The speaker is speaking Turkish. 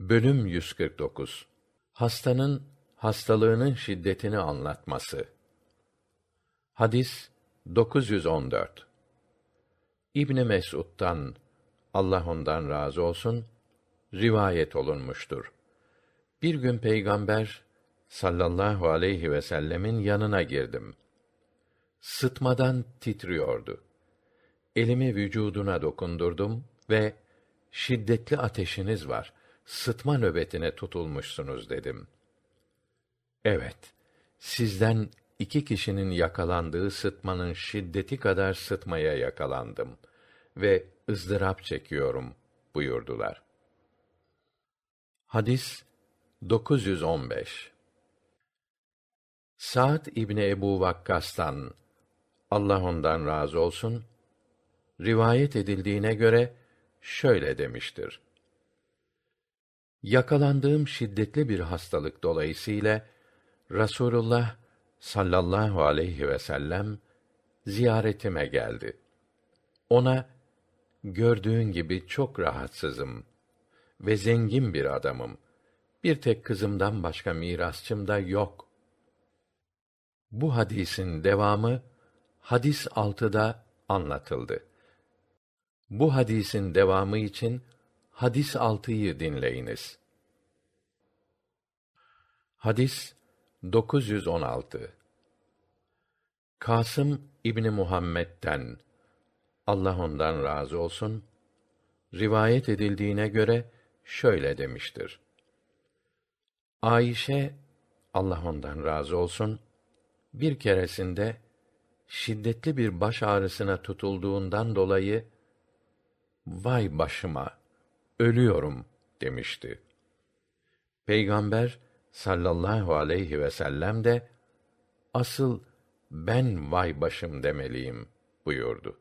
Bölüm 149 Hastanın hastalığının şiddetini anlatması. Hadis 914. İbn Mesud'dan Allah ondan razı olsun rivayet olunmuştur. Bir gün peygamber sallallahu aleyhi ve sellemin yanına girdim. Sıtmadan titriyordu. Elimi vücuduna dokundurdum ve şiddetli ateşiniz var. Sıtma nöbetine tutulmuşsunuz dedim. Evet, sizden iki kişinin yakalandığı sıtmanın şiddeti kadar sıtmaya yakalandım ve ızdırap çekiyorum buyurdular. Hadis 915 Sa'd İbni Ebu Vakkas'tan Allah ondan razı olsun rivayet edildiğine göre şöyle demiştir. Yakalandığım şiddetli bir hastalık dolayısıyla Rasulullah sallallahu aleyhi ve sellem ziyaretime geldi. Ona gördüğün gibi çok rahatsızım ve zengin bir adamım. Bir tek kızımdan başka mirasçım da yok. Bu hadisin devamı hadis altıda anlatıldı. Bu hadisin devamı için hadis altıyı dinleyiniz. Hadis 916 Kasım İbni Muhammed'den Allah ondan razı olsun rivayet edildiğine göre şöyle demiştir. Ayşe Allah ondan razı olsun bir keresinde şiddetli bir baş ağrısına tutulduğundan dolayı vay başıma ölüyorum demişti. Peygamber sallallahu aleyhi ve sellem de asıl ben vay başım demeliyim buyurdu.